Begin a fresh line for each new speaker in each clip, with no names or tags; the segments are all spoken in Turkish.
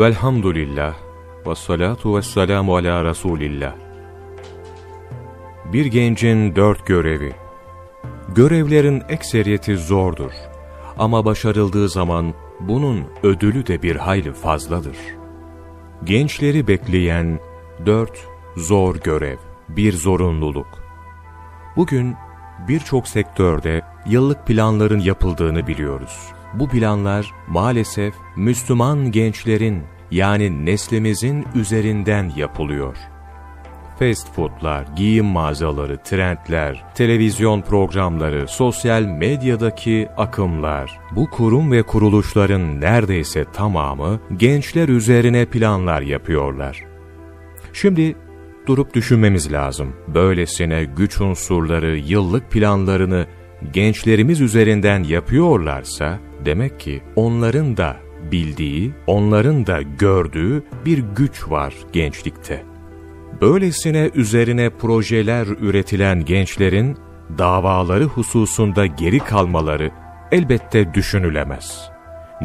Velhamdülillah ve salatu ve selamu ala Resulillah. Bir gencin dört görevi. Görevlerin ekseriyeti zordur. Ama başarıldığı zaman bunun ödülü de bir hayli fazladır. Gençleri bekleyen dört zor görev, bir zorunluluk. Bugün birçok sektörde yıllık planların yapıldığını biliyoruz. Bu planlar maalesef Müslüman gençlerin yani neslimizin üzerinden yapılıyor. Fast foodlar, giyim mağazaları, trendler, televizyon programları, sosyal medyadaki akımlar, bu kurum ve kuruluşların neredeyse tamamı gençler üzerine planlar yapıyorlar. Şimdi durup düşünmemiz lazım. Böylesine güç unsurları, yıllık planlarını gençlerimiz üzerinden yapıyorlarsa, demek ki onların da bildiği, onların da gördüğü bir güç var gençlikte. Böylesine üzerine projeler üretilen gençlerin davaları hususunda geri kalmaları elbette düşünülemez.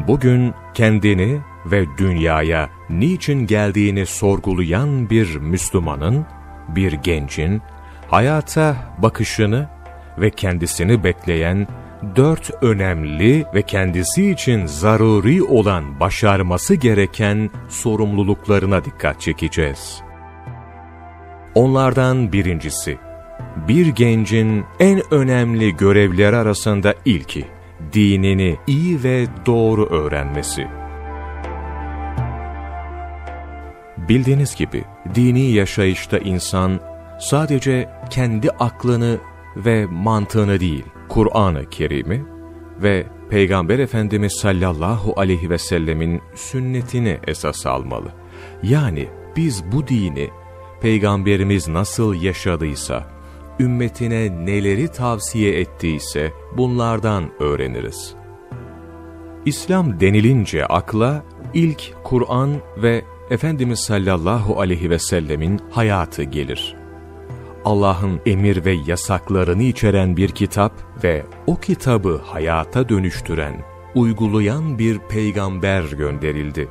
Bugün kendini ve dünyaya niçin geldiğini sorgulayan bir Müslümanın, bir gencin, hayata bakışını ve kendisini bekleyen dört önemli ve kendisi için zaruri olan başarması gereken sorumluluklarına dikkat çekeceğiz. Onlardan birincisi, bir gencin en önemli görevleri arasında ilki, dinini iyi ve doğru öğrenmesi. Bildiğiniz gibi dini yaşayışta insan sadece kendi aklını ve mantığını değil, Kur'an-ı Kerim'i ve Peygamber Efendimiz sallallahu aleyhi ve sellemin sünnetini esas almalı. Yani biz bu dini Peygamberimiz nasıl yaşadıysa, ümmetine neleri tavsiye ettiyse bunlardan öğreniriz. İslam denilince akla ilk Kur'an ve Efendimiz sallallahu aleyhi ve sellemin hayatı gelir. Allah'ın emir ve yasaklarını içeren bir kitap ve o kitabı hayata dönüştüren, uygulayan bir peygamber gönderildi.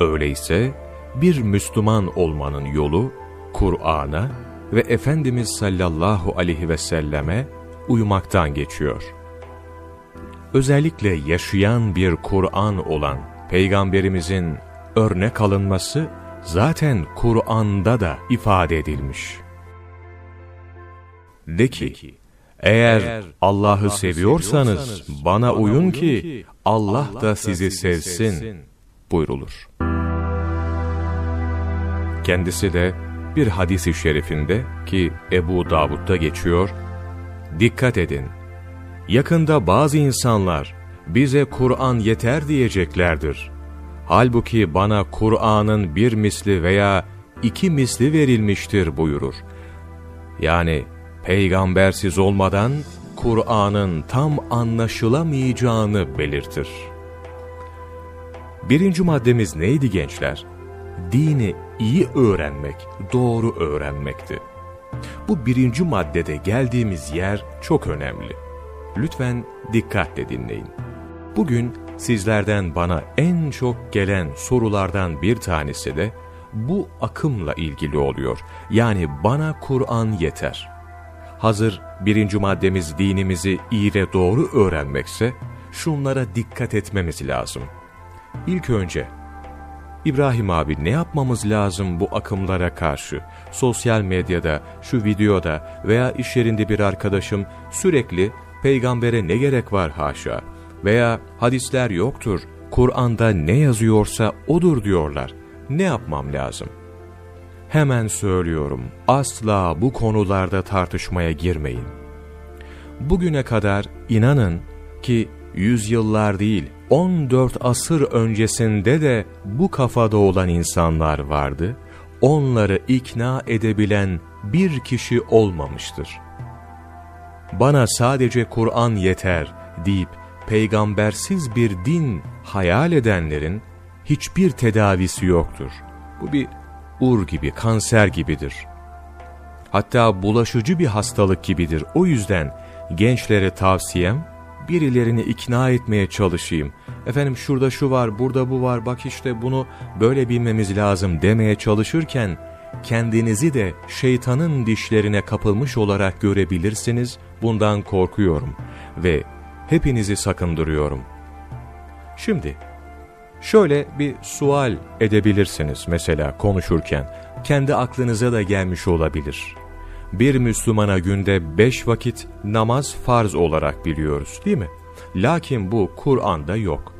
Öyleyse bir Müslüman olmanın yolu Kur'an'a ve Efendimiz sallallahu aleyhi ve selleme uymaktan geçiyor. Özellikle yaşayan bir Kur'an olan Peygamberimizin örnek alınması zaten Kur'an'da da ifade edilmiş. De ki, eğer Allah'ı seviyorsanız bana uyun ki Allah da sizi sevsin buyrulur. Kendisi de bir hadis-i şerifinde ki Ebu Davud'da geçiyor, dikkat edin, yakında bazı insanlar bize Kur'an yeter diyeceklerdir. Halbuki bana Kur'an'ın bir misli veya iki misli verilmiştir buyurur. Yani peygambersiz olmadan Kur'an'ın tam anlaşılamayacağını belirtir. Birinci maddemiz neydi gençler? Dini iyi öğrenmek, doğru öğrenmekti. Bu birinci maddede geldiğimiz yer çok önemli. Lütfen dikkatle dinleyin. Bugün sizlerden bana en çok gelen sorulardan bir tanesi de bu akımla ilgili oluyor. Yani bana Kur'an yeter. Hazır birinci maddemiz dinimizi iyi ve doğru öğrenmekse şunlara dikkat etmemiz lazım. İlk önce İbrahim abi ne yapmamız lazım bu akımlara karşı? Sosyal medyada, şu videoda veya iş yerinde bir arkadaşım sürekli peygambere ne gerek var haşa veya hadisler yoktur, Kur'an'da ne yazıyorsa odur diyorlar. Ne yapmam lazım? Hemen söylüyorum, asla bu konularda tartışmaya girmeyin. Bugüne kadar inanın ki yüzyıllar değil, 14 asır öncesinde de bu kafada olan insanlar vardı, onları ikna edebilen bir kişi olmamıştır. Bana sadece Kur'an yeter deyip peygambersiz bir din hayal edenlerin hiçbir tedavisi yoktur. Bu bir ur gibi, kanser gibidir. Hatta bulaşıcı bir hastalık gibidir. O yüzden gençlere tavsiyem birilerini ikna etmeye çalışayım. Efendim şurada şu var, burada bu var, bak işte bunu böyle bilmemiz lazım demeye çalışırken kendinizi de şeytanın dişlerine kapılmış olarak görebilirsiniz. Bundan korkuyorum ve hepinizi sakındırıyorum. Şimdi şöyle bir sual edebilirsiniz mesela konuşurken. Kendi aklınıza da gelmiş olabilir. Bir Müslümana günde beş vakit namaz farz olarak biliyoruz değil mi? Lakin bu Kur'an'da yok.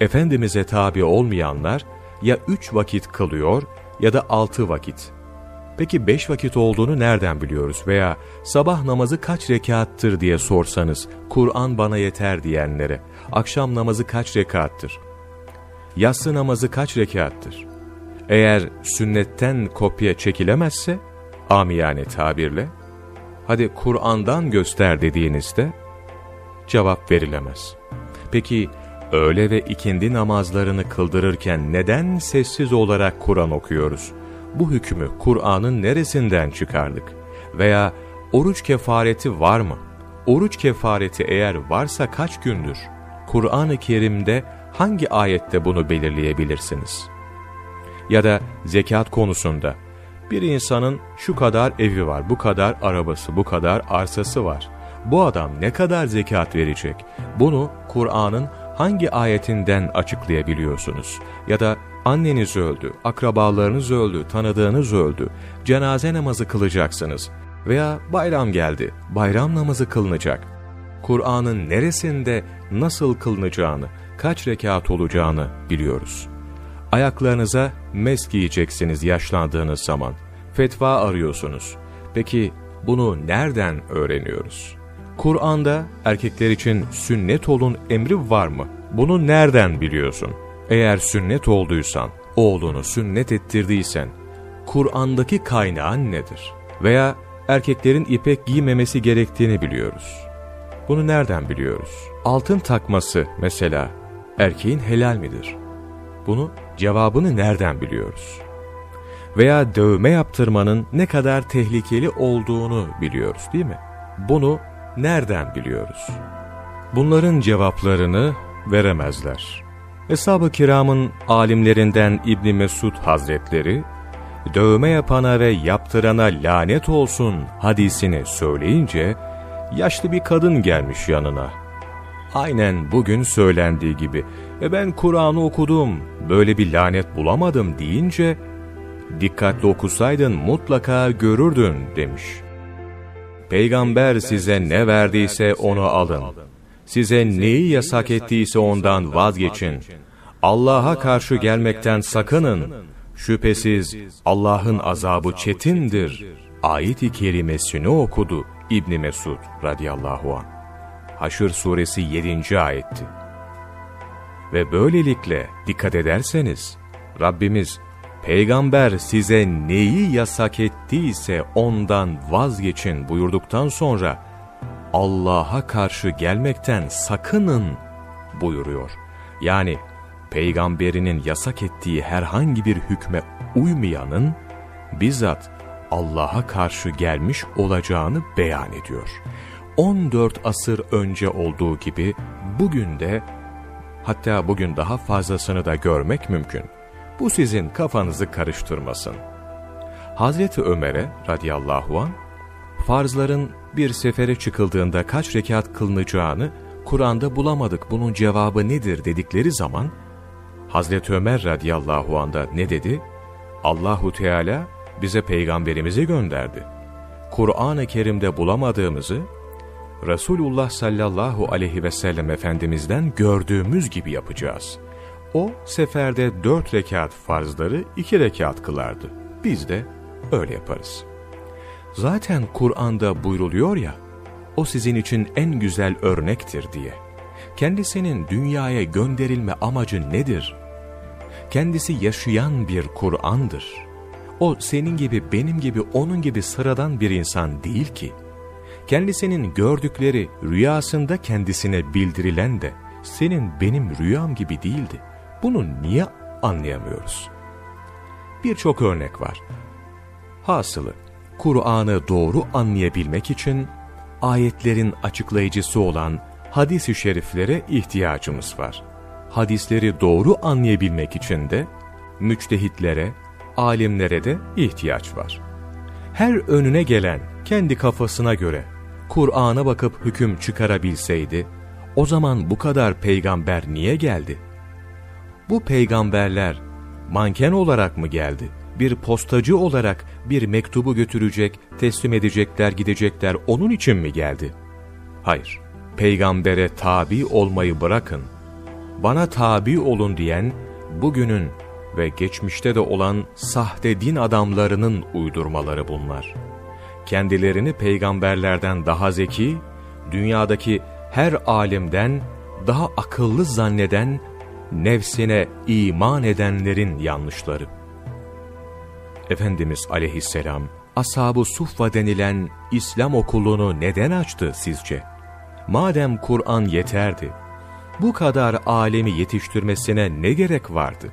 Efendimiz'e tabi olmayanlar ya üç vakit kılıyor ya da altı vakit. Peki beş vakit olduğunu nereden biliyoruz? Veya sabah namazı kaç rekattır diye sorsanız, Kur'an bana yeter diyenlere, akşam namazı kaç rekattır? Yatsı namazı kaç rekattır? Eğer sünnetten kopya çekilemezse, amiyane tabirle, hadi Kur'an'dan göster dediğinizde cevap verilemez. Peki öğle ve ikindi namazlarını kıldırırken neden sessiz olarak Kur'an okuyoruz? Bu hükmü Kur'an'ın neresinden çıkardık? Veya oruç kefareti var mı? Oruç kefareti eğer varsa kaç gündür? Kur'an-ı Kerim'de hangi ayette bunu belirleyebilirsiniz? Ya da zekat konusunda bir insanın şu kadar evi var, bu kadar arabası, bu kadar arsası var. Bu adam ne kadar zekat verecek? Bunu Kur'an'ın hangi ayetinden açıklayabiliyorsunuz? Ya da anneniz öldü, akrabalarınız öldü, tanıdığınız öldü, cenaze namazı kılacaksınız. Veya bayram geldi, bayram namazı kılınacak. Kur'an'ın neresinde nasıl kılınacağını, kaç rekat olacağını biliyoruz. Ayaklarınıza mes giyeceksiniz yaşlandığınız zaman. Fetva arıyorsunuz. Peki bunu nereden öğreniyoruz? Kur'an'da erkekler için sünnet olun emri var mı? Bunu nereden biliyorsun? Eğer sünnet olduysan, oğlunu sünnet ettirdiysen, Kur'an'daki kaynağın nedir? Veya erkeklerin ipek giymemesi gerektiğini biliyoruz. Bunu nereden biliyoruz? Altın takması mesela erkeğin helal midir? Bunu cevabını nereden biliyoruz? Veya dövme yaptırmanın ne kadar tehlikeli olduğunu biliyoruz değil mi? Bunu nereden biliyoruz? Bunların cevaplarını veremezler. Eshab-ı kiramın alimlerinden İbni Mesud Hazretleri, dövme yapana ve yaptırana lanet olsun hadisini söyleyince, yaşlı bir kadın gelmiş yanına. Aynen bugün söylendiği gibi, e ben Kur'an'ı okudum, böyle bir lanet bulamadım deyince, dikkatli okusaydın mutlaka görürdün demiş. Peygamber size ne verdiyse onu alın. Size neyi yasak ettiyse ondan vazgeçin. Allah'a karşı gelmekten sakının. Şüphesiz Allah'ın azabı çetindir. Ayet-i kerimesini okudu İbni Mesud radıyallahu an. Haşr suresi 7. ayetti. Ve böylelikle dikkat ederseniz Rabbimiz Peygamber size neyi yasak ettiyse ondan vazgeçin buyurduktan sonra Allah'a karşı gelmekten sakının buyuruyor. Yani peygamberinin yasak ettiği herhangi bir hükme uymayanın bizzat Allah'a karşı gelmiş olacağını beyan ediyor. 14 asır önce olduğu gibi bugün de hatta bugün daha fazlasını da görmek mümkün. Bu sizin kafanızı karıştırmasın. Hazreti Ömer'e radıyallahu an farzların bir sefere çıkıldığında kaç rekat kılınacağını Kur'an'da bulamadık bunun cevabı nedir dedikleri zaman Hazreti Ömer radıyallahu anda ne dedi? Allahu Teala bize peygamberimizi gönderdi. Kur'an-ı Kerim'de bulamadığımızı Resulullah sallallahu aleyhi ve sellem Efendimiz'den gördüğümüz gibi yapacağız. O seferde dört rekat farzları iki rekat kılardı. Biz de öyle yaparız. Zaten Kur'an'da buyruluyor ya, o sizin için en güzel örnektir diye. Kendisinin dünyaya gönderilme amacı nedir? Kendisi yaşayan bir Kur'an'dır. O senin gibi, benim gibi, onun gibi sıradan bir insan değil ki. Kendisinin gördükleri rüyasında kendisine bildirilen de senin benim rüyam gibi değildi. Bunu niye anlayamıyoruz? Birçok örnek var. Hasılı, Kur'an'ı doğru anlayabilmek için ayetlerin açıklayıcısı olan hadis-i şeriflere ihtiyacımız var. Hadisleri doğru anlayabilmek için de müçtehitlere, alimlere de ihtiyaç var. Her önüne gelen kendi kafasına göre Kur'an'a bakıp hüküm çıkarabilseydi, o zaman bu kadar peygamber niye geldi? Bu peygamberler manken olarak mı geldi? Bir postacı olarak bir mektubu götürecek, teslim edecekler, gidecekler onun için mi geldi? Hayır, peygambere tabi olmayı bırakın. Bana tabi olun diyen, bugünün ve geçmişte de olan sahte din adamlarının uydurmaları bunlar. Kendilerini peygamberlerden daha zeki, dünyadaki her alimden daha akıllı zanneden, nefsine iman edenlerin yanlışları. Efendimiz aleyhisselam, Ashab-ı Suffa denilen İslam okulunu neden açtı sizce? Madem Kur'an yeterdi, bu kadar alemi yetiştirmesine ne gerek vardı?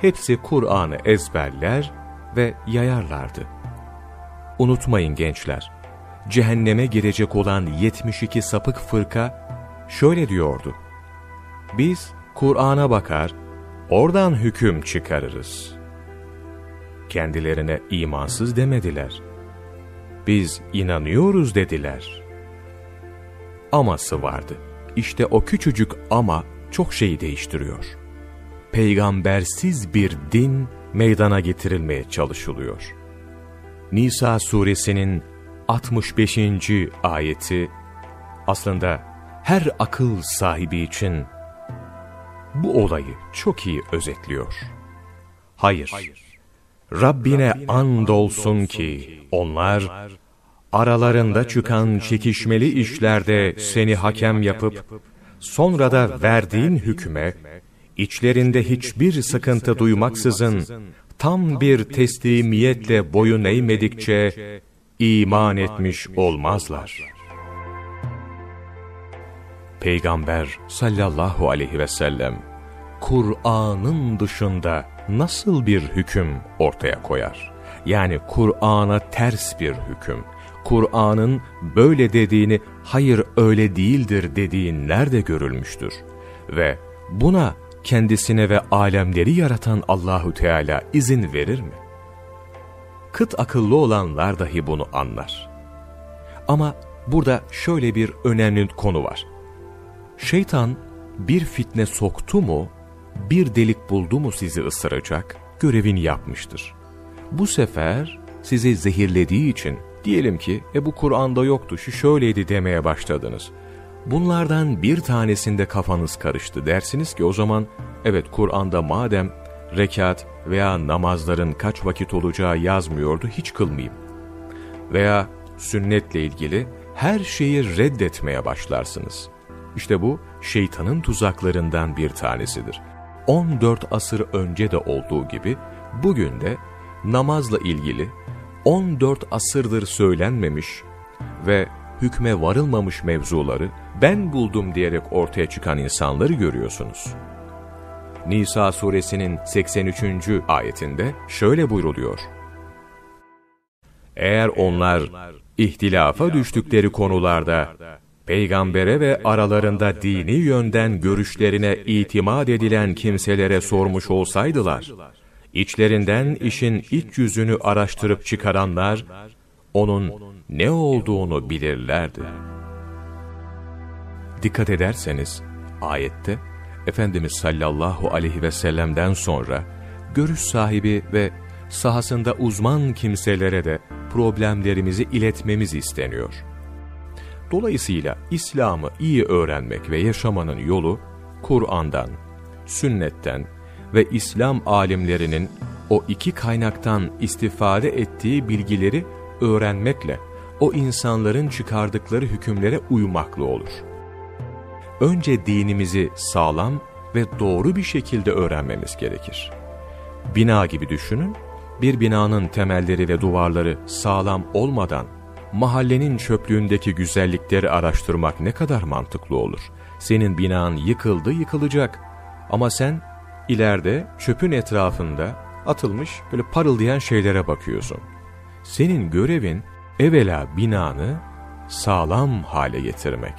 Hepsi Kur'an'ı ezberler ve yayarlardı. Unutmayın gençler, cehenneme girecek olan 72 sapık fırka şöyle diyordu. Biz Kur'an'a bakar, oradan hüküm çıkarırız. Kendilerine imansız demediler. Biz inanıyoruz dediler. Aması vardı. İşte o küçücük ama çok şeyi değiştiriyor. Peygambersiz bir din meydana getirilmeye çalışılıyor. Nisa suresinin 65. ayeti aslında her akıl sahibi için bu olayı çok iyi özetliyor. Hayır, Rabbine andolsun ki onlar aralarında çıkan çekişmeli işlerde seni hakem yapıp sonra da verdiğin hükme içlerinde hiçbir sıkıntı duymaksızın tam bir teslimiyetle boyun eğmedikçe iman etmiş olmazlar. Peygamber sallallahu aleyhi ve sellem Kur'an'ın dışında nasıl bir hüküm ortaya koyar? Yani Kur'an'a ters bir hüküm. Kur'an'ın böyle dediğini hayır öyle değildir dediğin nerede görülmüştür? Ve buna kendisine ve alemleri yaratan Allahu Teala izin verir mi? Kıt akıllı olanlar dahi bunu anlar. Ama burada şöyle bir önemli konu var. Şeytan bir fitne soktu mu, bir delik buldu mu sizi ısıracak, görevini yapmıştır. Bu sefer sizi zehirlediği için, diyelim ki e bu Kur'an'da yoktu, şu şöyleydi demeye başladınız. Bunlardan bir tanesinde kafanız karıştı dersiniz ki o zaman evet Kur'an'da madem rekat veya namazların kaç vakit olacağı yazmıyordu hiç kılmayayım. Veya sünnetle ilgili her şeyi reddetmeye başlarsınız. İşte bu şeytanın tuzaklarından bir tanesidir. 14 asır önce de olduğu gibi bugün de namazla ilgili 14 asırdır söylenmemiş ve hükme varılmamış mevzuları ben buldum diyerek ortaya çıkan insanları görüyorsunuz. Nisa suresinin 83. ayetinde şöyle buyruluyor. Eğer onlar ihtilafa düştükleri konularda peygambere ve aralarında dini yönden görüşlerine itimat edilen kimselere sormuş olsaydılar, içlerinden işin iç yüzünü araştırıp çıkaranlar, onun ne olduğunu bilirlerdi. Dikkat ederseniz, ayette, Efendimiz sallallahu aleyhi ve sellem'den sonra, görüş sahibi ve sahasında uzman kimselere de problemlerimizi iletmemiz isteniyor. Dolayısıyla İslam'ı iyi öğrenmek ve yaşamanın yolu, Kur'an'dan, sünnetten ve İslam alimlerinin o iki kaynaktan istifade ettiği bilgileri öğrenmekle, o insanların çıkardıkları hükümlere uymakla olur. Önce dinimizi sağlam ve doğru bir şekilde öğrenmemiz gerekir. Bina gibi düşünün, bir binanın temelleri ve duvarları sağlam olmadan mahallenin çöplüğündeki güzellikleri araştırmak ne kadar mantıklı olur. Senin binan yıkıldı yıkılacak ama sen ileride çöpün etrafında atılmış böyle parıldayan şeylere bakıyorsun. Senin görevin evvela binanı sağlam hale getirmek.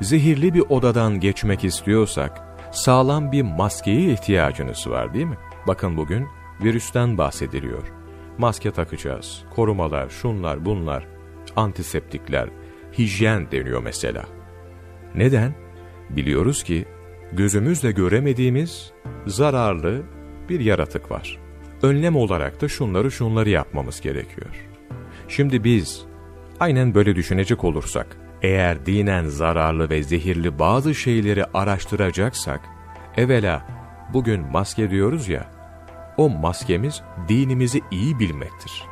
zehirli bir odadan geçmek istiyorsak, sağlam bir maskeye ihtiyacınız var değil mi? Bakın bugün virüsten bahsediliyor. Maske takacağız, korumalar, şunlar bunlar, antiseptikler, hijyen deniyor mesela. Neden? Biliyoruz ki gözümüzle göremediğimiz zararlı bir yaratık var. Önlem olarak da şunları şunları yapmamız gerekiyor. Şimdi biz aynen böyle düşünecek olursak, eğer dinen zararlı ve zehirli bazı şeyleri araştıracaksak, evvela bugün maske diyoruz ya, o maskemiz dinimizi iyi bilmektir.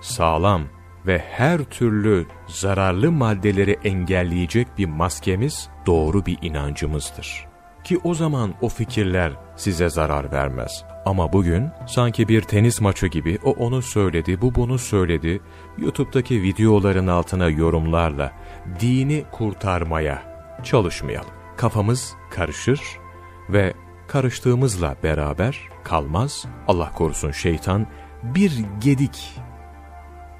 Sağlam ve her türlü zararlı maddeleri engelleyecek bir maskemiz doğru bir inancımızdır. Ki o zaman o fikirler size zarar vermez. Ama bugün sanki bir tenis maçı gibi o onu söyledi, bu bunu söyledi. YouTube'daki videoların altına yorumlarla dini kurtarmaya çalışmayalım. Kafamız karışır ve karıştığımızla beraber kalmaz. Allah korusun şeytan bir gedik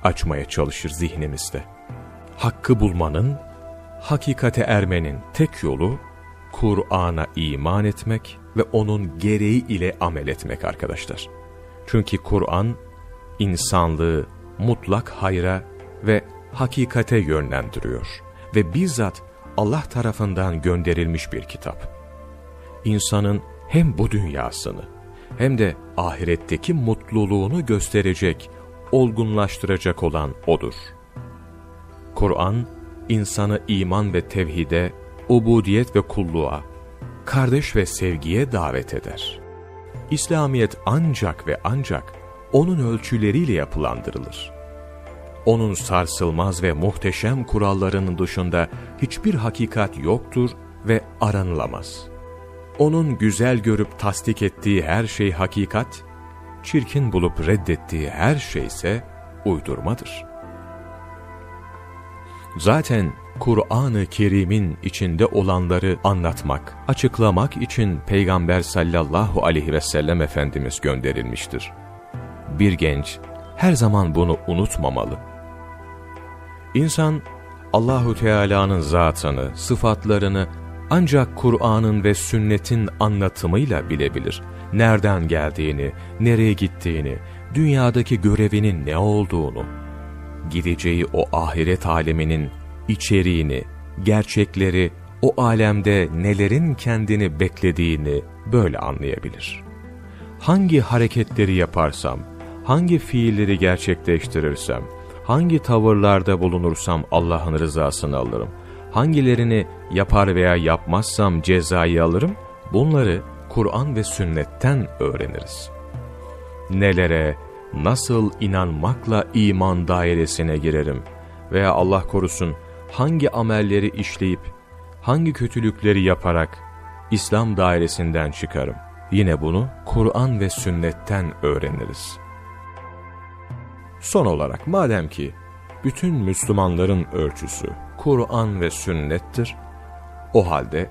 açmaya çalışır zihnimizde. Hakkı bulmanın, hakikate ermenin tek yolu Kur'an'a iman etmek ve onun gereği ile amel etmek arkadaşlar. Çünkü Kur'an insanlığı mutlak hayra ve hakikate yönlendiriyor ve bizzat Allah tarafından gönderilmiş bir kitap. İnsanın hem bu dünyasını hem de ahiretteki mutluluğunu gösterecek, olgunlaştıracak olan O'dur. Kur'an, insanı iman ve tevhide, ubudiyet ve kulluğa, kardeş ve sevgiye davet eder. İslamiyet ancak ve ancak onun ölçüleriyle yapılandırılır. Onun sarsılmaz ve muhteşem kurallarının dışında hiçbir hakikat yoktur ve aranılamaz. Onun güzel görüp tasdik ettiği her şey hakikat, çirkin bulup reddettiği her şey ise uydurmadır. Zaten Kur'an-ı Kerim'in içinde olanları anlatmak, açıklamak için Peygamber sallallahu aleyhi ve sellem Efendimiz gönderilmiştir. Bir genç her zaman bunu unutmamalı. İnsan Allahu Teala'nın zatını, sıfatlarını ancak Kur'an'ın ve sünnetin anlatımıyla bilebilir. Nereden geldiğini, nereye gittiğini, dünyadaki görevinin ne olduğunu, gideceği o ahiret aleminin içeriğini, gerçekleri, o alemde nelerin kendini beklediğini böyle anlayabilir. Hangi hareketleri yaparsam, hangi fiilleri gerçekleştirirsem, hangi tavırlarda bulunursam Allah'ın rızasını alırım, hangilerini yapar veya yapmazsam cezayı alırım, bunları Kur'an ve sünnetten öğreniriz. Nelere, nasıl inanmakla iman dairesine girerim veya Allah korusun hangi amelleri işleyip, hangi kötülükleri yaparak İslam dairesinden çıkarım. Yine bunu Kur'an ve sünnetten öğreniriz. Son olarak madem ki bütün Müslümanların ölçüsü Kur'an ve sünnettir, o halde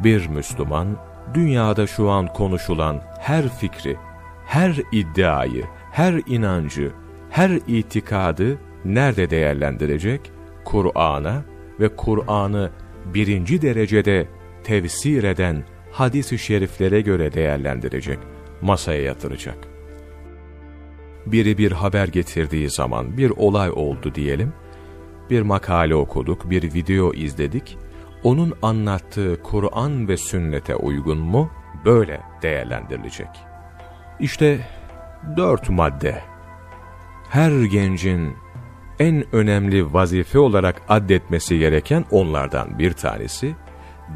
bir Müslüman dünyada şu an konuşulan her fikri, her iddiayı, her inancı, her itikadı nerede değerlendirecek? Kur'an'a ve Kur'an'ı birinci derecede tefsir eden hadis-i şeriflere göre değerlendirecek, masaya yatıracak. Biri bir haber getirdiği zaman bir olay oldu diyelim, bir makale okuduk, bir video izledik, onun anlattığı Kur'an ve sünnete uygun mu? Böyle değerlendirilecek. İşte dört madde. Her gencin en önemli vazife olarak addetmesi gereken onlardan bir tanesi,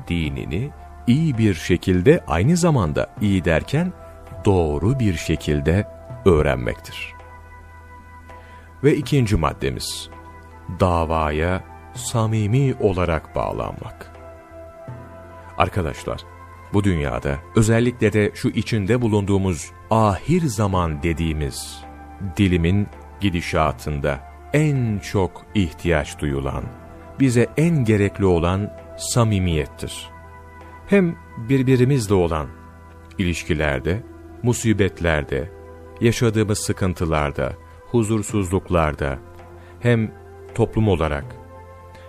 dinini iyi bir şekilde aynı zamanda iyi derken doğru bir şekilde öğrenmektir. Ve ikinci maddemiz, davaya samimi olarak bağlanmak. Arkadaşlar, bu dünyada özellikle de şu içinde bulunduğumuz ahir zaman dediğimiz dilimin gidişatında en çok ihtiyaç duyulan, bize en gerekli olan samimiyettir. Hem birbirimizle olan ilişkilerde, musibetlerde, yaşadığımız sıkıntılarda, huzursuzluklarda, hem toplum olarak,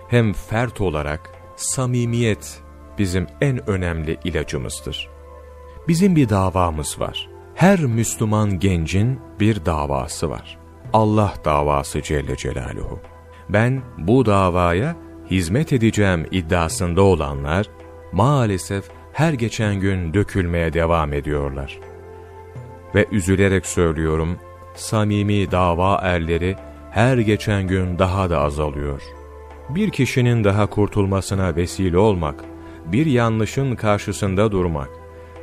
hem fert olarak samimiyet bizim en önemli ilacımızdır. Bizim bir davamız var. Her Müslüman gencin bir davası var. Allah davası Celle Celaluhu. Ben bu davaya hizmet edeceğim iddiasında olanlar maalesef her geçen gün dökülmeye devam ediyorlar. Ve üzülerek söylüyorum, samimi dava erleri her geçen gün daha da azalıyor. Bir kişinin daha kurtulmasına vesile olmak, bir yanlışın karşısında durmak,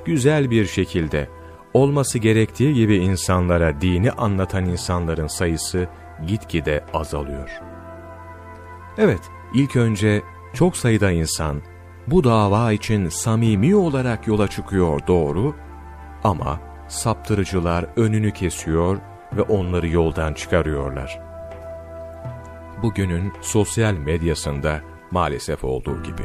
güzel bir şekilde olması gerektiği gibi insanlara dini anlatan insanların sayısı gitgide azalıyor. Evet, ilk önce çok sayıda insan bu dava için samimi olarak yola çıkıyor doğru ama saptırıcılar önünü kesiyor ve onları yoldan çıkarıyorlar. Bugünün sosyal medyasında maalesef olduğu gibi.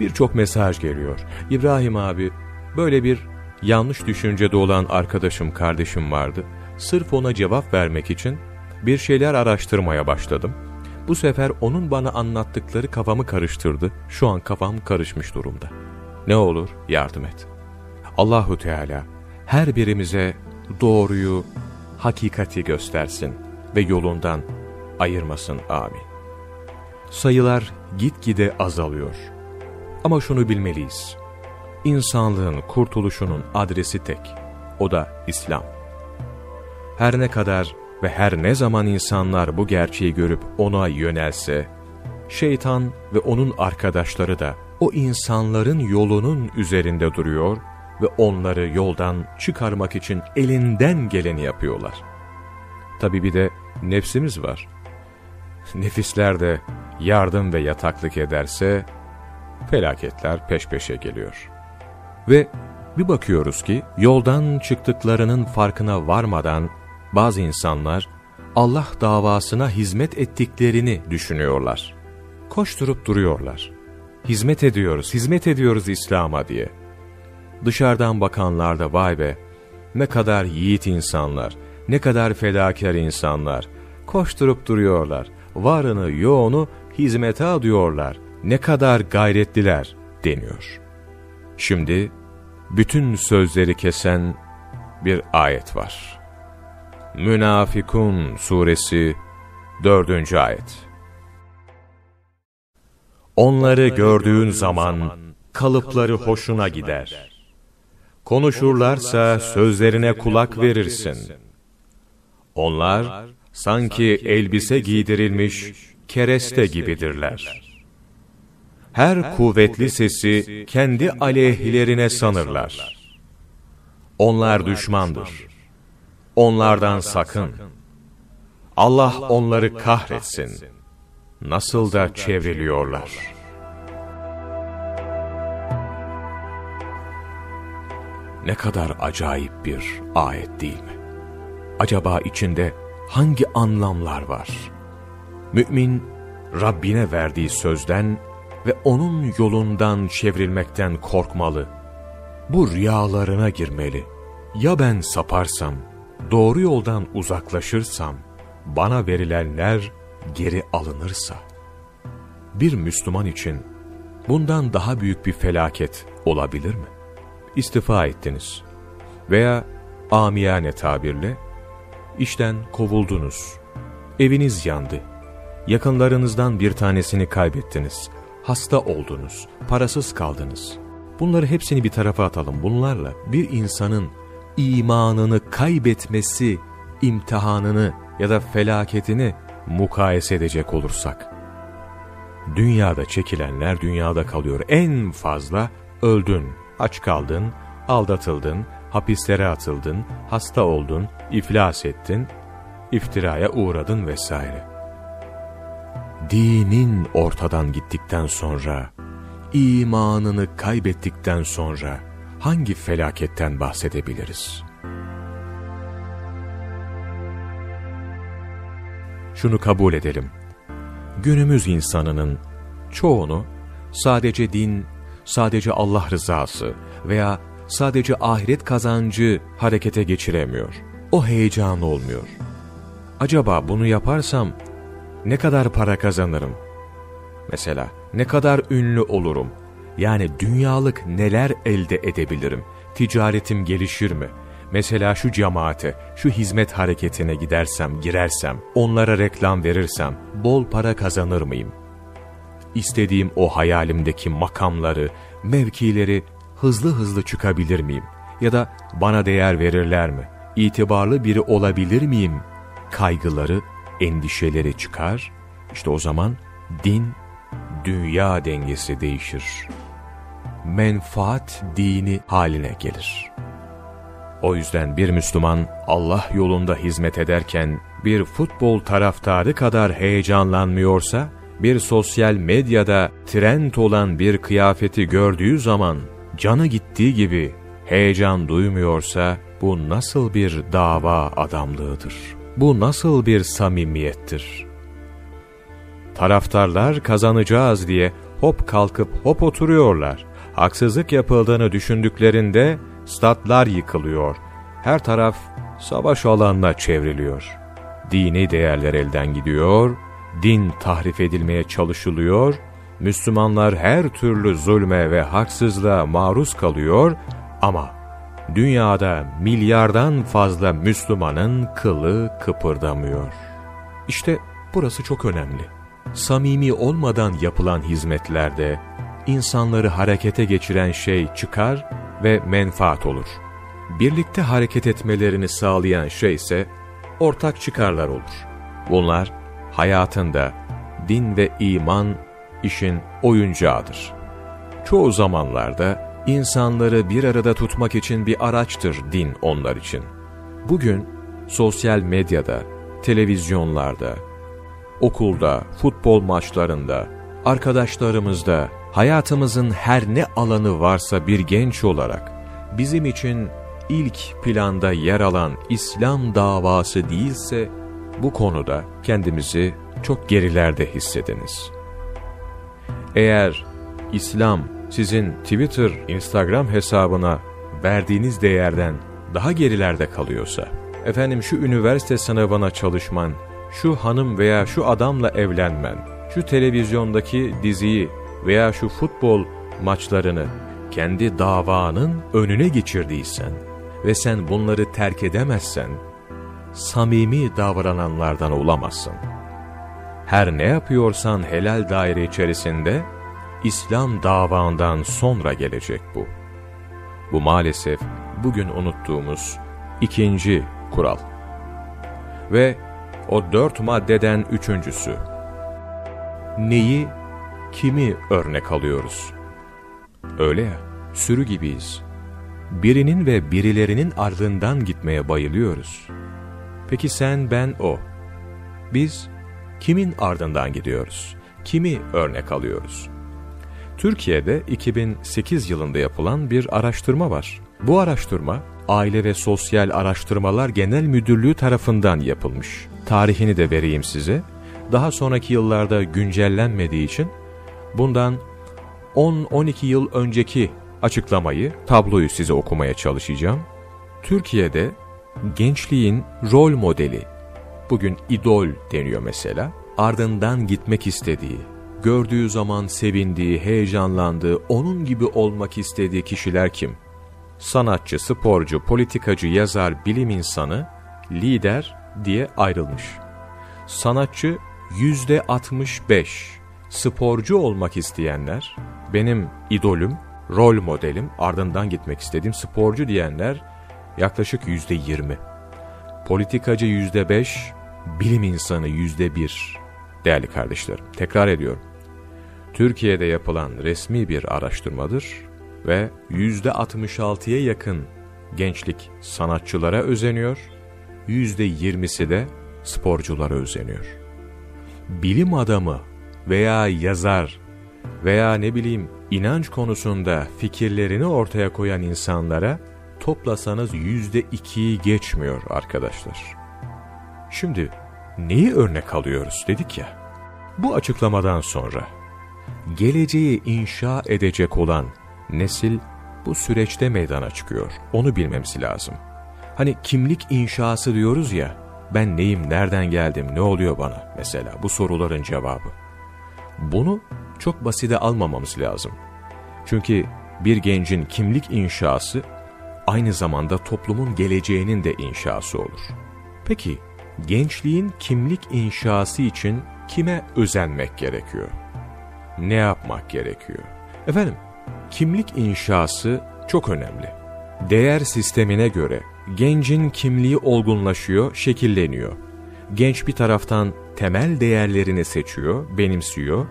Birçok mesaj geliyor. İbrahim abi böyle bir yanlış düşüncede olan arkadaşım kardeşim vardı. Sırf ona cevap vermek için bir şeyler araştırmaya başladım. Bu sefer onun bana anlattıkları kafamı karıştırdı. Şu an kafam karışmış durumda. Ne olur yardım et. Allahu Teala her birimize doğruyu, hakikati göstersin ve yolundan ayırmasın. Amin. Sayılar gitgide azalıyor. Ama şunu bilmeliyiz. İnsanlığın kurtuluşunun adresi tek. O da İslam. Her ne kadar ve her ne zaman insanlar bu gerçeği görüp ona yönelse, şeytan ve onun arkadaşları da o insanların yolunun üzerinde duruyor ve onları yoldan çıkarmak için elinden geleni yapıyorlar. Tabi bir de nefsimiz var. Nefisler de yardım ve yataklık ederse felaketler peş peşe geliyor. Ve bir bakıyoruz ki yoldan çıktıklarının farkına varmadan bazı insanlar Allah davasına hizmet ettiklerini düşünüyorlar. Koşturup duruyorlar. Hizmet ediyoruz, hizmet ediyoruz İslam'a diye. Dışarıdan bakanlar da vay be, ne kadar yiğit insanlar, ne kadar fedakar insanlar, koşturup duruyorlar, varını yoğunu hizmete adıyorlar, ne kadar gayretliler deniyor. Şimdi bütün sözleri kesen bir ayet var. Münafikun suresi 4. ayet. Onları gördüğün zaman kalıpları hoşuna gider. Konuşurlarsa sözlerine kulak verirsin. Onlar sanki elbise giydirilmiş kereste gibidirler. Her kuvvetli sesi kendi aleyhlerine sanırlar. Onlar düşmandır. Onlardan sakın. Allah onları kahretsin. Nasıl da çevriliyorlar. Ne kadar acayip bir ayet değil mi? Acaba içinde hangi anlamlar var? Mümin, Rabbine verdiği sözden ve onun yolundan çevrilmekten korkmalı. Bu rüyalarına girmeli. Ya ben saparsam, doğru yoldan uzaklaşırsam, bana verilenler geri alınırsa? Bir Müslüman için bundan daha büyük bir felaket olabilir mi? İstifa ettiniz veya amiyane tabirle işten kovuldunuz, eviniz yandı, yakınlarınızdan bir tanesini kaybettiniz, hasta oldunuz, parasız kaldınız. Bunları hepsini bir tarafa atalım. Bunlarla bir insanın imanını kaybetmesi imtihanını ya da felaketini mukayese edecek olursak, dünyada çekilenler dünyada kalıyor. En fazla öldün, aç kaldın, aldatıldın, hapislere atıldın, hasta oldun, iflas ettin, iftiraya uğradın vesaire. Dinin ortadan gittikten sonra, imanını kaybettikten sonra hangi felaketten bahsedebiliriz? Şunu kabul edelim. Günümüz insanının çoğunu sadece din, sadece Allah rızası veya sadece ahiret kazancı harekete geçiremiyor. O heyecan olmuyor. Acaba bunu yaparsam ne kadar para kazanırım? Mesela ne kadar ünlü olurum? Yani dünyalık neler elde edebilirim? Ticaretim gelişir mi? Mesela şu cemaate, şu hizmet hareketine gidersem, girersem, onlara reklam verirsem, bol para kazanır mıyım? İstediğim o hayalimdeki makamları, mevkileri hızlı hızlı çıkabilir miyim? Ya da bana değer verirler mi? İtibarlı biri olabilir miyim? Kaygıları, endişeleri çıkar. İşte o zaman din, dünya dengesi değişir. Menfaat dini haline gelir. O yüzden bir Müslüman Allah yolunda hizmet ederken bir futbol taraftarı kadar heyecanlanmıyorsa, bir sosyal medyada trend olan bir kıyafeti gördüğü zaman canı gittiği gibi heyecan duymuyorsa bu nasıl bir dava adamlığıdır? Bu nasıl bir samimiyettir? Taraftarlar kazanacağız diye hop kalkıp hop oturuyorlar. Haksızlık yapıldığını düşündüklerinde statlar yıkılıyor. Her taraf savaş alanına çevriliyor. Dini değerler elden gidiyor, din tahrif edilmeye çalışılıyor, Müslümanlar her türlü zulme ve haksızlığa maruz kalıyor ama dünyada milyardan fazla Müslümanın kılı kıpırdamıyor. İşte burası çok önemli. Samimi olmadan yapılan hizmetlerde insanları harekete geçiren şey çıkar ve menfaat olur. Birlikte hareket etmelerini sağlayan şey ise ortak çıkarlar olur. Bunlar hayatında din ve iman işin oyuncağıdır. Çoğu zamanlarda insanları bir arada tutmak için bir araçtır din onlar için. Bugün sosyal medyada, televizyonlarda, okulda, futbol maçlarında, arkadaşlarımızda, hayatımızın her ne alanı varsa bir genç olarak bizim için ilk planda yer alan İslam davası değilse bu konuda kendimizi çok gerilerde hissediniz. Eğer İslam sizin Twitter, Instagram hesabına verdiğiniz değerden daha gerilerde kalıyorsa, efendim şu üniversite sınavına çalışman, şu hanım veya şu adamla evlenmen, şu televizyondaki diziyi veya şu futbol maçlarını kendi davanın önüne geçirdiysen ve sen bunları terk edemezsen, samimi davrananlardan olamazsın. Her ne yapıyorsan helal daire içerisinde, İslam davandan sonra gelecek bu. Bu maalesef bugün unuttuğumuz ikinci kural. Ve o dört maddeden üçüncüsü. Neyi, kimi örnek alıyoruz? Öyle ya, sürü gibiyiz. Birinin ve birilerinin ardından gitmeye bayılıyoruz. Peki sen, ben, o. Biz kimin ardından gidiyoruz? Kimi örnek alıyoruz? Türkiye'de 2008 yılında yapılan bir araştırma var. Bu araştırma, Aile ve Sosyal Araştırmalar Genel Müdürlüğü tarafından yapılmış. Tarihini de vereyim size. Daha sonraki yıllarda güncellenmediği için bundan 10-12 yıl önceki açıklamayı, tabloyu size okumaya çalışacağım. Türkiye'de gençliğin rol modeli, bugün idol deniyor mesela, ardından gitmek istediği, gördüğü zaman sevindiği, heyecanlandığı, onun gibi olmak istediği kişiler kim? Sanatçı, sporcu, politikacı, yazar, bilim insanı, lider diye ayrılmış. Sanatçı yüzde 65, sporcu olmak isteyenler, benim idolüm, rol modelim, ardından gitmek istediğim sporcu diyenler yaklaşık yüzde 20. Politikacı yüzde 5, bilim insanı yüzde 1. Değerli kardeşlerim, tekrar ediyorum. Türkiye'de yapılan resmi bir araştırmadır ve %66'ya yakın gençlik sanatçılara özeniyor, %20'si de sporculara özeniyor. Bilim adamı veya yazar veya ne bileyim inanç konusunda fikirlerini ortaya koyan insanlara toplasanız %2'yi geçmiyor arkadaşlar. Şimdi neyi örnek alıyoruz dedik ya. Bu açıklamadan sonra geleceği inşa edecek olan nesil bu süreçte meydana çıkıyor. Onu bilmemiz lazım. Hani kimlik inşası diyoruz ya, ben neyim, nereden geldim, ne oluyor bana mesela bu soruların cevabı. Bunu çok basite almamamız lazım. Çünkü bir gencin kimlik inşası aynı zamanda toplumun geleceğinin de inşası olur. Peki gençliğin kimlik inşası için kime özenmek gerekiyor? Ne yapmak gerekiyor? Efendim, kimlik inşası çok önemli. Değer sistemine göre gencin kimliği olgunlaşıyor, şekilleniyor. Genç bir taraftan temel değerlerini seçiyor, benimsiyor,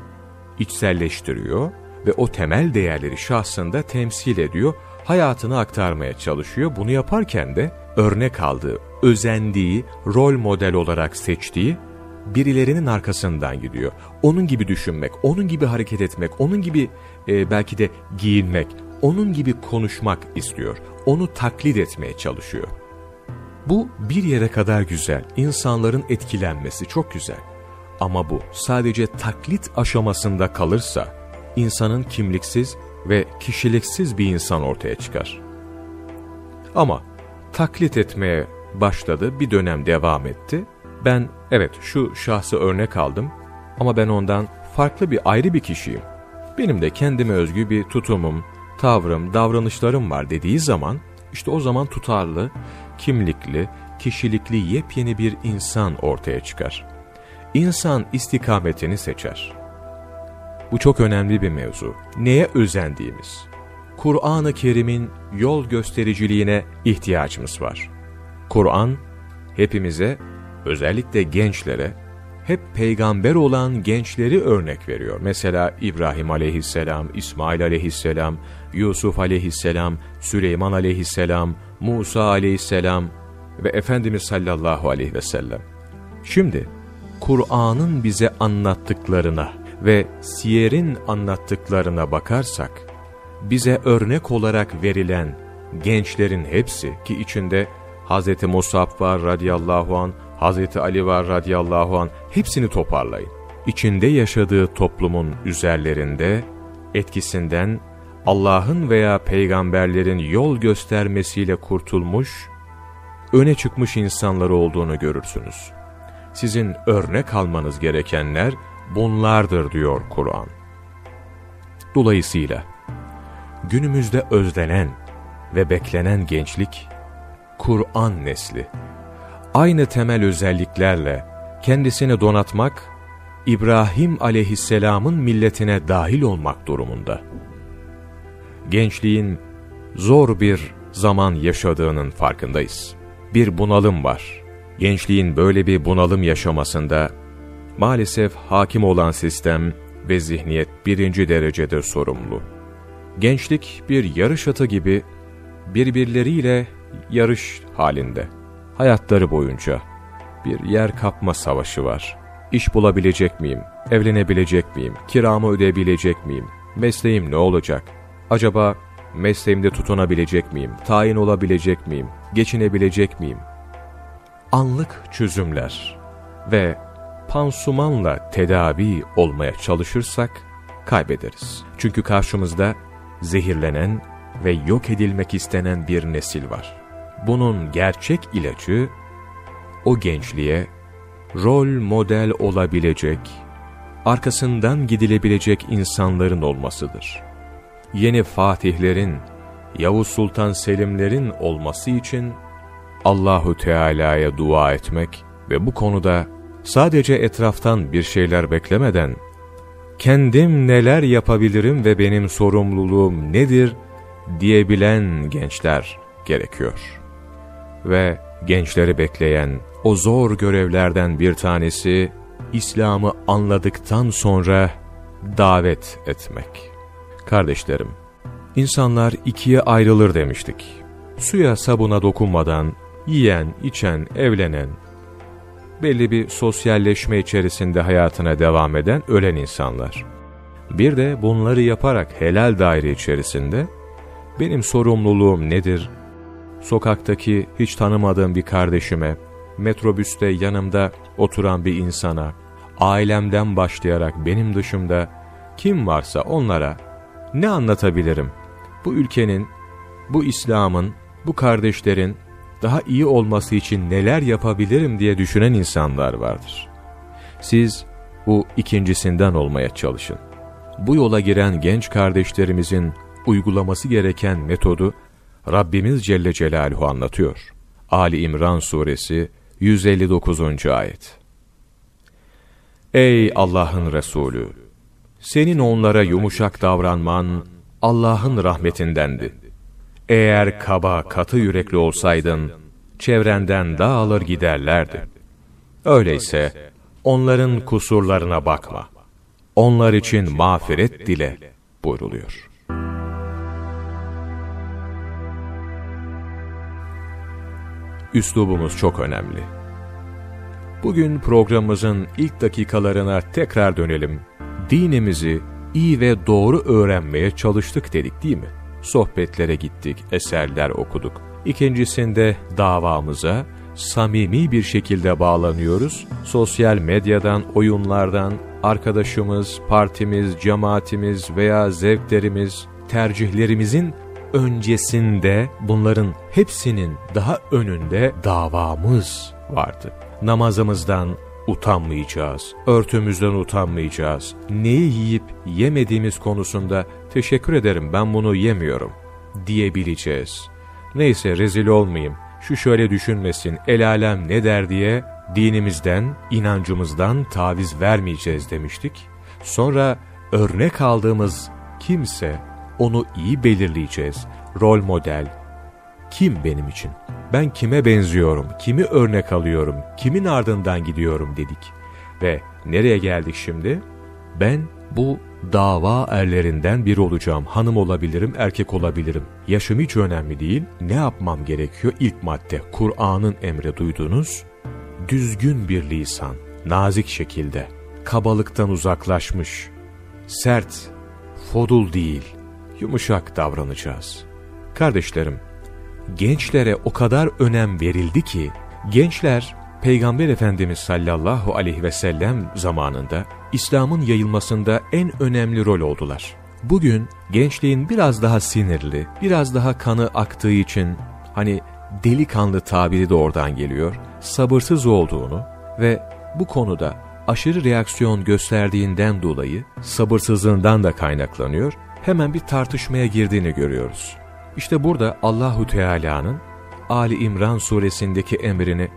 içselleştiriyor ve o temel değerleri şahsında temsil ediyor, hayatını aktarmaya çalışıyor. Bunu yaparken de örnek aldığı, özendiği, rol model olarak seçtiği birilerinin arkasından gidiyor. Onun gibi düşünmek, onun gibi hareket etmek, onun gibi e, belki de giyinmek, onun gibi konuşmak istiyor. Onu taklit etmeye çalışıyor. Bu bir yere kadar güzel, insanların etkilenmesi çok güzel. Ama bu sadece taklit aşamasında kalırsa, insanın kimliksiz ve kişiliksiz bir insan ortaya çıkar. Ama taklit etmeye başladı, bir dönem devam etti. Ben evet şu şahsı örnek aldım ama ben ondan farklı bir ayrı bir kişiyim. Benim de kendime özgü bir tutumum, tavrım, davranışlarım var dediği zaman işte o zaman tutarlı, kimlikli, kişilikli yepyeni bir insan ortaya çıkar. İnsan istikametini seçer. Bu çok önemli bir mevzu. Neye özendiğimiz? Kur'an-ı Kerim'in yol göstericiliğine ihtiyacımız var. Kur'an hepimize, özellikle gençlere, hep peygamber olan gençleri örnek veriyor. Mesela İbrahim aleyhisselam, İsmail aleyhisselam, Yusuf aleyhisselam, Süleyman aleyhisselam, Musa aleyhisselam ve Efendimiz sallallahu aleyhi ve sellem. Şimdi Kur'an'ın bize anlattıklarına ve siyerin anlattıklarına bakarsak, bize örnek olarak verilen gençlerin hepsi ki içinde Hz. Musab var radıyallahu an, Hz. Ali var radıyallahu an hepsini toparlayın. İçinde yaşadığı toplumun üzerlerinde etkisinden Allah'ın veya peygamberlerin yol göstermesiyle kurtulmuş, öne çıkmış insanlar olduğunu görürsünüz. Sizin örnek almanız gerekenler bunlardır diyor Kur'an. Dolayısıyla günümüzde özlenen ve beklenen gençlik, Kur'an nesli. Aynı temel özelliklerle kendisini donatmak, İbrahim aleyhisselamın milletine dahil olmak durumunda. Gençliğin zor bir zaman yaşadığının farkındayız. Bir bunalım var. Gençliğin böyle bir bunalım yaşamasında maalesef hakim olan sistem ve zihniyet birinci derecede sorumlu. Gençlik bir yarış atı gibi birbirleriyle yarış halinde. Hayatları boyunca bir yer kapma savaşı var. İş bulabilecek miyim? Evlenebilecek miyim? Kiramı ödeyebilecek miyim? Mesleğim ne olacak? Acaba mesleğimde tutunabilecek miyim? Tayin olabilecek miyim? Geçinebilecek miyim? Anlık çözümler ve pansumanla tedavi olmaya çalışırsak kaybederiz. Çünkü karşımızda zehirlenen ve yok edilmek istenen bir nesil var. Bunun gerçek ilacı o gençliğe rol model olabilecek, arkasından gidilebilecek insanların olmasıdır. Yeni fatihlerin, Yavuz Sultan Selimlerin olması için Allahu Teala'ya dua etmek ve bu konuda sadece etraftan bir şeyler beklemeden kendim neler yapabilirim ve benim sorumluluğum nedir diyebilen gençler gerekiyor. Ve gençleri bekleyen o zor görevlerden bir tanesi İslam'ı anladıktan sonra davet etmek. Kardeşlerim, insanlar ikiye ayrılır demiştik. Suya sabuna dokunmadan yiyen, içen, evlenen, belli bir sosyalleşme içerisinde hayatına devam eden ölen insanlar. Bir de bunları yaparak helal daire içerisinde benim sorumluluğum nedir? Sokaktaki hiç tanımadığım bir kardeşime, metrobüste yanımda oturan bir insana, ailemden başlayarak benim dışımda kim varsa onlara ne anlatabilirim? Bu ülkenin, bu İslam'ın, bu kardeşlerin daha iyi olması için neler yapabilirim diye düşünen insanlar vardır. Siz Bu ikincisinden olmaya çalışın. Bu yola giren genç kardeşlerimizin uygulaması gereken metodu Rabbimiz Celle Celaluhu anlatıyor. Ali İmran Suresi 159. Ayet Ey Allah'ın Resulü! Senin onlara yumuşak davranman Allah'ın rahmetindendi. Eğer kaba, katı yürekli olsaydın, çevrenden dağılır giderlerdi. Öyleyse onların kusurlarına bakma. Onlar için mağfiret dile buyruluyor. Üslubumuz çok önemli. Bugün programımızın ilk dakikalarına tekrar dönelim. Dinimizi iyi ve doğru öğrenmeye çalıştık dedik değil mi? Sohbetlere gittik, eserler okuduk. İkincisinde davamıza samimi bir şekilde bağlanıyoruz. Sosyal medyadan, oyunlardan, arkadaşımız, partimiz, cemaatimiz veya zevklerimiz, tercihlerimizin öncesinde bunların hepsinin daha önünde davamız vardı. Namazımızdan utanmayacağız, örtümüzden utanmayacağız. Neyi yiyip yemediğimiz konusunda teşekkür ederim ben bunu yemiyorum diyebileceğiz. Neyse rezil olmayayım, şu şöyle düşünmesin, el alem ne der diye dinimizden, inancımızdan taviz vermeyeceğiz demiştik. Sonra örnek aldığımız kimse onu iyi belirleyeceğiz. Rol model. Kim benim için? Ben kime benziyorum? Kimi örnek alıyorum? Kimin ardından gidiyorum dedik. Ve nereye geldik şimdi? Ben bu dava erlerinden biri olacağım. Hanım olabilirim, erkek olabilirim. Yaşım hiç önemli değil. Ne yapmam gerekiyor? İlk madde, Kur'an'ın emri duydunuz. Düzgün bir lisan, nazik şekilde, kabalıktan uzaklaşmış, sert, fodul değil, yumuşak davranacağız. Kardeşlerim, gençlere o kadar önem verildi ki, gençler Peygamber Efendimiz sallallahu aleyhi ve sellem zamanında İslam'ın yayılmasında en önemli rol oldular. Bugün gençliğin biraz daha sinirli, biraz daha kanı aktığı için hani delikanlı tabiri de oradan geliyor, sabırsız olduğunu ve bu konuda aşırı reaksiyon gösterdiğinden dolayı sabırsızlığından da kaynaklanıyor, hemen bir tartışmaya girdiğini görüyoruz. İşte burada Allahu Teala'nın Ali İmran suresindeki emrini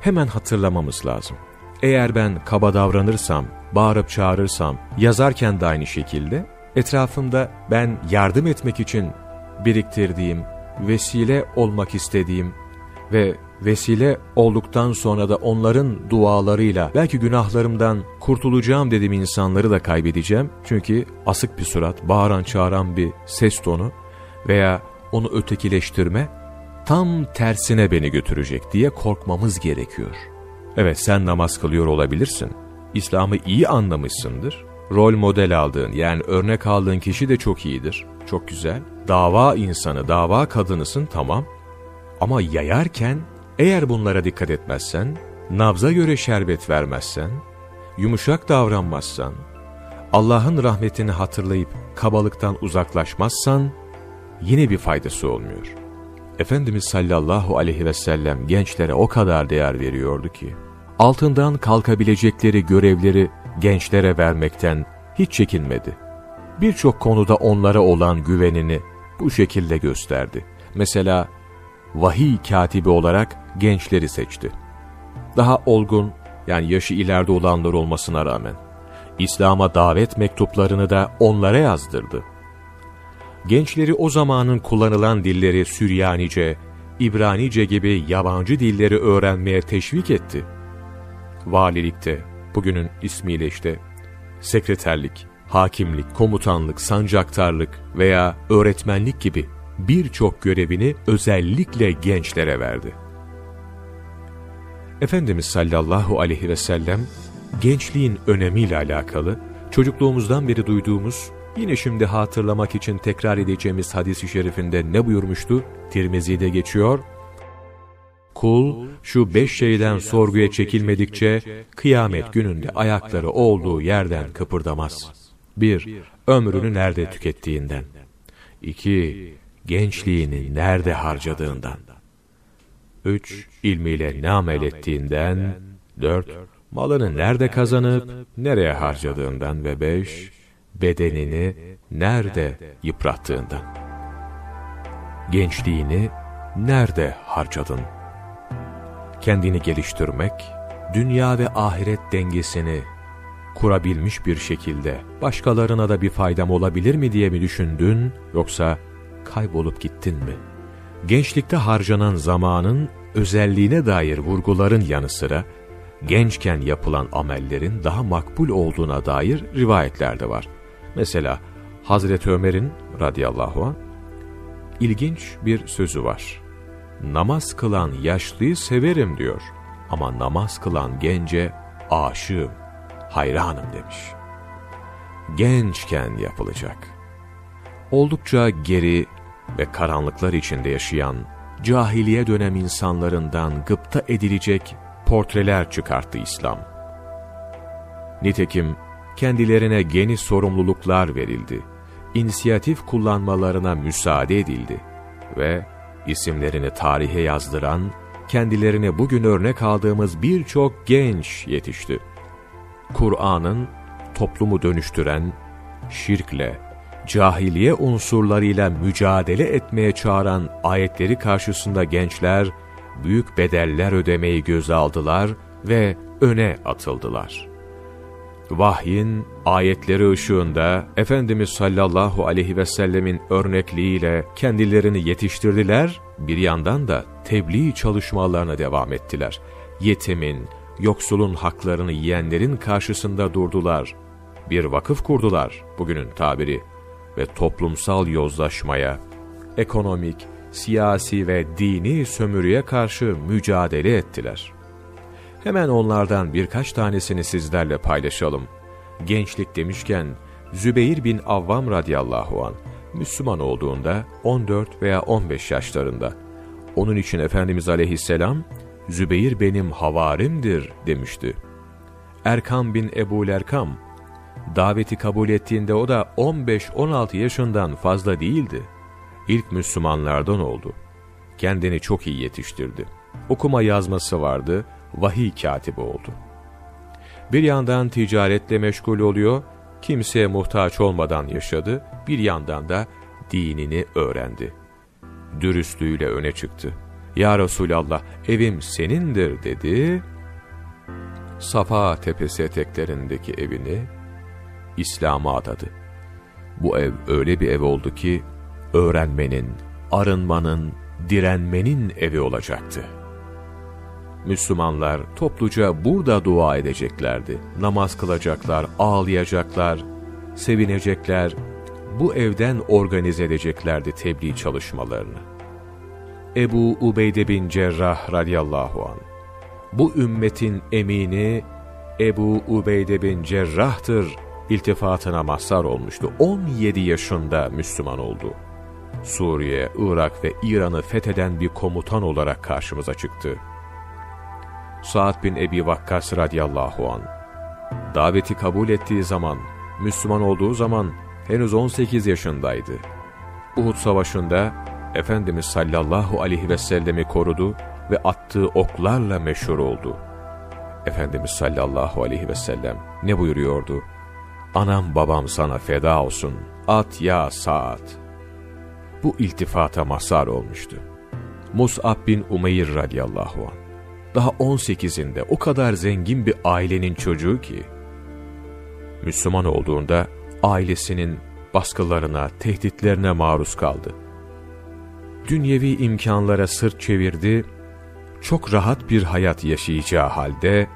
hemen hatırlamamız lazım. Eğer ben kaba davranırsam, bağırıp çağırırsam, yazarken de aynı şekilde, etrafımda ben yardım etmek için biriktirdiğim, vesile olmak istediğim ve vesile olduktan sonra da onların dualarıyla belki günahlarımdan kurtulacağım dediğim insanları da kaybedeceğim. Çünkü asık bir surat, bağıran çağıran bir ses tonu veya onu ötekileştirme tam tersine beni götürecek diye korkmamız gerekiyor. Evet sen namaz kılıyor olabilirsin. İslam'ı iyi anlamışsındır. Rol model aldığın yani örnek aldığın kişi de çok iyidir. Çok güzel. Dava insanı, dava kadınısın tamam. Ama yayarken eğer bunlara dikkat etmezsen, nabza göre şerbet vermezsen, yumuşak davranmazsan, Allah'ın rahmetini hatırlayıp kabalıktan uzaklaşmazsan yine bir faydası olmuyor. Efendimiz sallallahu aleyhi ve sellem gençlere o kadar değer veriyordu ki, altından kalkabilecekleri görevleri gençlere vermekten hiç çekinmedi. Birçok konuda onlara olan güvenini bu şekilde gösterdi. Mesela vahiy katibi olarak gençleri seçti. Daha olgun, yani yaşı ileride olanlar olmasına rağmen, İslam'a davet mektuplarını da onlara yazdırdı. Gençleri o zamanın kullanılan dilleri Süryanice, İbranice gibi yabancı dilleri öğrenmeye teşvik etti. Valilikte, bugünün ismiyle işte, sekreterlik, hakimlik, komutanlık, sancaktarlık veya öğretmenlik gibi birçok görevini özellikle gençlere verdi. Efendimiz sallallahu aleyhi ve sellem gençliğin önemiyle alakalı çocukluğumuzdan beri duyduğumuz yine şimdi hatırlamak için tekrar edeceğimiz hadis-i şerifinde ne buyurmuştu? Tirmizi'de geçiyor. Kul şu beş şeyden sorguya çekilmedikçe kıyamet gününde ayakları olduğu yerden kıpırdamaz. 1. Ömrünü nerede tükettiğinden. 2 gençliğini nerede harcadığından. 3. ilmiyle ne amel ettiğinden. 4. malını nerede kazanıp nereye harcadığından ve beş, bedenini nerede yıprattığından. Gençliğini nerede harcadın? Kendini geliştirmek, dünya ve ahiret dengesini kurabilmiş bir şekilde başkalarına da bir faydam olabilir mi diye mi düşündün yoksa kaybolup gittin mi? Gençlikte harcanan zamanın özelliğine dair vurguların yanı sıra gençken yapılan amellerin daha makbul olduğuna dair rivayetler de var. Mesela Hazreti Ömer'in radıyallahu anh ilginç bir sözü var. Namaz kılan yaşlıyı severim diyor ama namaz kılan gence aşığım, hayranım demiş. Gençken yapılacak. Oldukça geri ve karanlıklar içinde yaşayan cahiliye dönem insanlarından gıpta edilecek portreler çıkarttı İslam. Nitekim kendilerine geniş sorumluluklar verildi, inisiyatif kullanmalarına müsaade edildi ve isimlerini tarihe yazdıran, kendilerine bugün örnek aldığımız birçok genç yetişti. Kur'an'ın toplumu dönüştüren, şirkle, cahiliye unsurlarıyla mücadele etmeye çağıran ayetleri karşısında gençler, büyük bedeller ödemeyi göze aldılar ve öne atıldılar. Vahyin ayetleri ışığında Efendimiz sallallahu aleyhi ve sellemin örnekliğiyle kendilerini yetiştirdiler, bir yandan da tebliğ çalışmalarına devam ettiler. Yetimin, yoksulun haklarını yiyenlerin karşısında durdular. Bir vakıf kurdular, bugünün tabiri, ve toplumsal yozlaşmaya, ekonomik, siyasi ve dini sömürüye karşı mücadele ettiler. Hemen onlardan birkaç tanesini sizlerle paylaşalım. Gençlik demişken Zübeyir bin Avvam radıyallahu an Müslüman olduğunda 14 veya 15 yaşlarında. Onun için Efendimiz aleyhisselam Zübeyir benim havarimdir demişti. Erkam bin Ebu Erkam daveti kabul ettiğinde o da 15-16 yaşından fazla değildi. İlk Müslümanlardan oldu. Kendini çok iyi yetiştirdi. Okuma yazması vardı, vahiy katibi oldu. Bir yandan ticaretle meşgul oluyor, kimseye muhtaç olmadan yaşadı, bir yandan da dinini öğrendi. Dürüstlüğüyle öne çıktı. Ya Resulallah evim senindir dedi. Safa tepesi eteklerindeki evini İslam'a adadı. Bu ev öyle bir ev oldu ki öğrenmenin, arınmanın, direnmenin evi olacaktı. Müslümanlar topluca burada dua edeceklerdi. Namaz kılacaklar, ağlayacaklar, sevinecekler. Bu evden organize edeceklerdi tebliğ çalışmalarını. Ebu Ubeyde bin Cerrah radıyallahu an. Bu ümmetin emini Ebu Ubeyde bin Cerrah'tır iltifatına mazhar olmuştu. 17 yaşında Müslüman oldu. Suriye, Irak ve İran'ı fetheden bir komutan olarak karşımıza çıktı. Sa'd bin Ebi Vakkas radıyallahu an. Daveti kabul ettiği zaman, Müslüman olduğu zaman henüz 18 yaşındaydı. Uhud savaşında Efendimiz sallallahu aleyhi ve sellemi korudu ve attığı oklarla meşhur oldu. Efendimiz sallallahu aleyhi ve sellem ne buyuruyordu? Anam babam sana feda olsun, at ya saat. Bu iltifata mazhar olmuştu. Mus'ab bin Umeyr radiyallahu anh. Daha 18'inde o kadar zengin bir ailenin çocuğu ki, Müslüman olduğunda ailesinin baskılarına, tehditlerine maruz kaldı. Dünyevi imkanlara sırt çevirdi, çok rahat bir hayat yaşayacağı halde,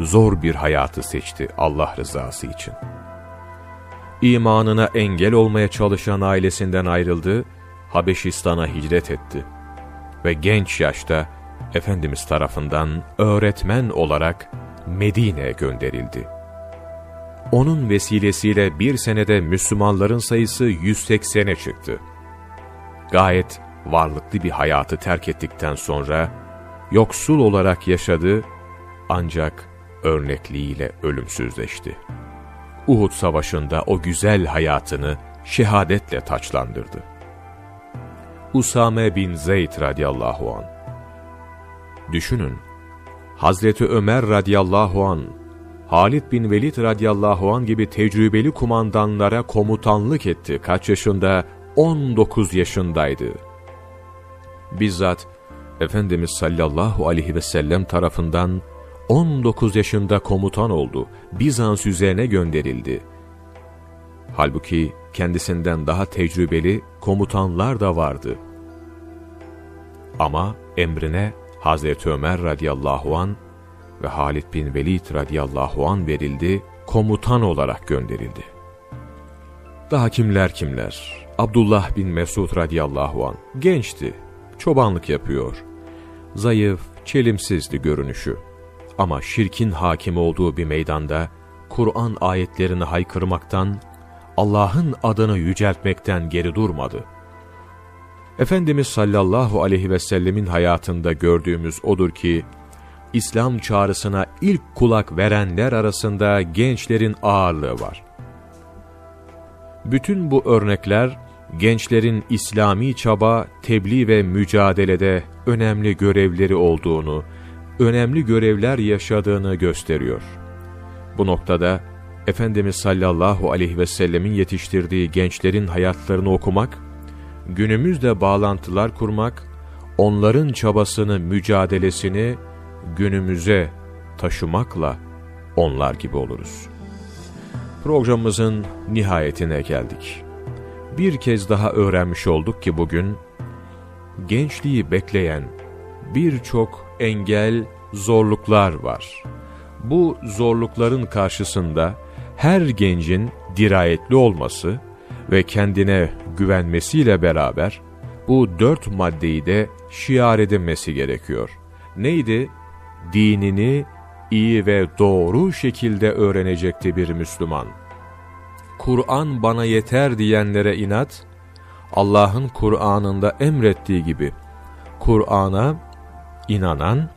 zor bir hayatı seçti Allah rızası için. İmanına engel olmaya çalışan ailesinden ayrıldı, Habeşistan'a hicret etti. Ve genç yaşta Efendimiz tarafından öğretmen olarak Medine'ye gönderildi. Onun vesilesiyle bir senede Müslümanların sayısı 180'e çıktı. Gayet varlıklı bir hayatı terk ettikten sonra yoksul olarak yaşadı ancak örnekliğiyle ölümsüzleşti. Uhud savaşında o güzel hayatını şehadetle taçlandırdı. Usame bin Zeyd radıyallahu an. Düşünün, Hazreti Ömer radıyallahu an, Halid bin Velid radıyallahu an gibi tecrübeli kumandanlara komutanlık etti. Kaç yaşında? 19 yaşındaydı. Bizzat Efendimiz sallallahu aleyhi ve sellem tarafından 19 yaşında komutan oldu. Bizans üzerine gönderildi. Halbuki kendisinden daha tecrübeli komutanlar da vardı. Ama emrine Hazreti Ömer radıyallahu an ve Halid bin Velid radıyallahu an verildi, komutan olarak gönderildi. Daha kimler kimler? Abdullah bin Mesud radıyallahu an gençti, çobanlık yapıyor. Zayıf, çelimsizdi görünüşü. Ama şirkin hakim olduğu bir meydanda, Kur'an ayetlerini haykırmaktan, Allah'ın adını yüceltmekten geri durmadı. Efendimiz sallallahu aleyhi ve sellemin hayatında gördüğümüz odur ki, İslam çağrısına ilk kulak verenler arasında gençlerin ağırlığı var. Bütün bu örnekler, gençlerin İslami çaba, tebliğ ve mücadelede önemli görevleri olduğunu, önemli görevler yaşadığını gösteriyor. Bu noktada, Efendimiz sallallahu aleyhi ve sellemin yetiştirdiği gençlerin hayatlarını okumak, günümüzde bağlantılar kurmak, onların çabasını, mücadelesini günümüze taşımakla onlar gibi oluruz. Programımızın nihayetine geldik. Bir kez daha öğrenmiş olduk ki bugün, gençliği bekleyen birçok engel, zorluklar var. Bu zorlukların karşısında her gencin dirayetli olması ve kendine güvenmesiyle beraber bu dört maddeyi de şiar edinmesi gerekiyor. Neydi? Dinini iyi ve doğru şekilde öğrenecekti bir Müslüman. Kur'an bana yeter diyenlere inat, Allah'ın Kur'an'ında emrettiği gibi Kur'an'a inanan,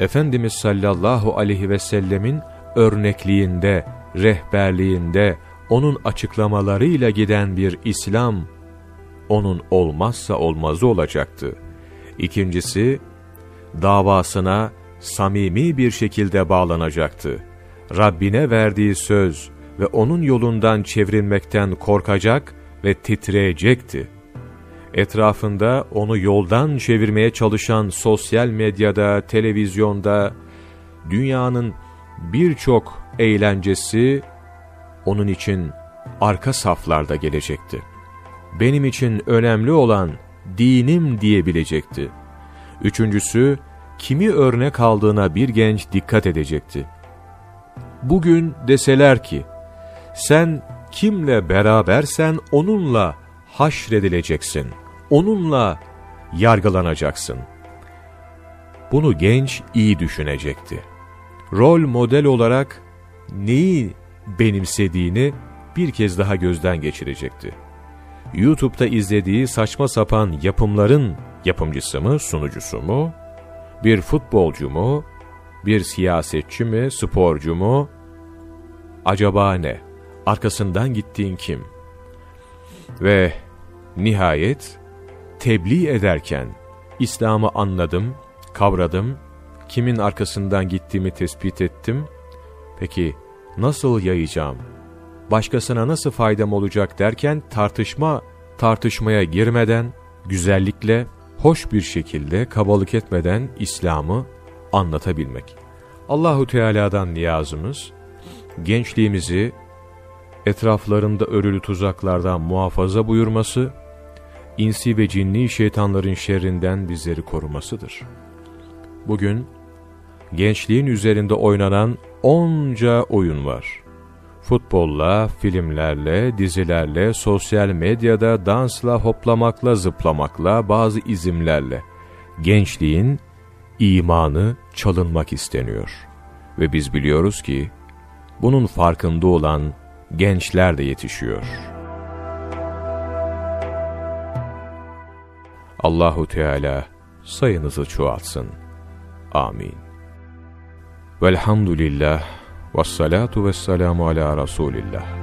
Efendimiz sallallahu aleyhi ve sellemin örnekliğinde, rehberliğinde, onun açıklamalarıyla giden bir İslam, onun olmazsa olmazı olacaktı. İkincisi, davasına samimi bir şekilde bağlanacaktı. Rabbine verdiği söz ve onun yolundan çevrilmekten korkacak ve titreyecekti. Etrafında onu yoldan çevirmeye çalışan sosyal medyada, televizyonda, dünyanın birçok eğlencesi onun için arka saflarda gelecekti. Benim için önemli olan dinim diyebilecekti. Üçüncüsü, kimi örnek aldığına bir genç dikkat edecekti. Bugün deseler ki, sen kimle berabersen onunla haşredileceksin, onunla yargılanacaksın. Bunu genç iyi düşünecekti. Rol model olarak neyi benimsediğini bir kez daha gözden geçirecekti. YouTube'da izlediği saçma sapan yapımların yapımcısı mı, sunucusu mu, bir futbolcu mu, bir siyasetçi mi, sporcu mu, acaba ne, arkasından gittiğin kim? Ve nihayet tebliğ ederken İslam'ı anladım, kavradım, kimin arkasından gittiğimi tespit ettim, peki nasıl yayacağım, başkasına nasıl faydam olacak derken tartışma, tartışmaya girmeden, güzellikle, hoş bir şekilde kabalık etmeden İslam'ı anlatabilmek. Allahu Teala'dan niyazımız, gençliğimizi etraflarında örülü tuzaklardan muhafaza buyurması, insi ve cinni şeytanların şerrinden bizleri korumasıdır. Bugün, gençliğin üzerinde oynanan onca oyun var. Futbolla, filmlerle, dizilerle, sosyal medyada, dansla, hoplamakla, zıplamakla, bazı izimlerle gençliğin imanı çalınmak isteniyor. Ve biz biliyoruz ki bunun farkında olan gençler de yetişiyor. Allahu Teala sayınızı çoğaltsın. Amin. Velhamdülillah ve salatu ve selamu ala Resulillah.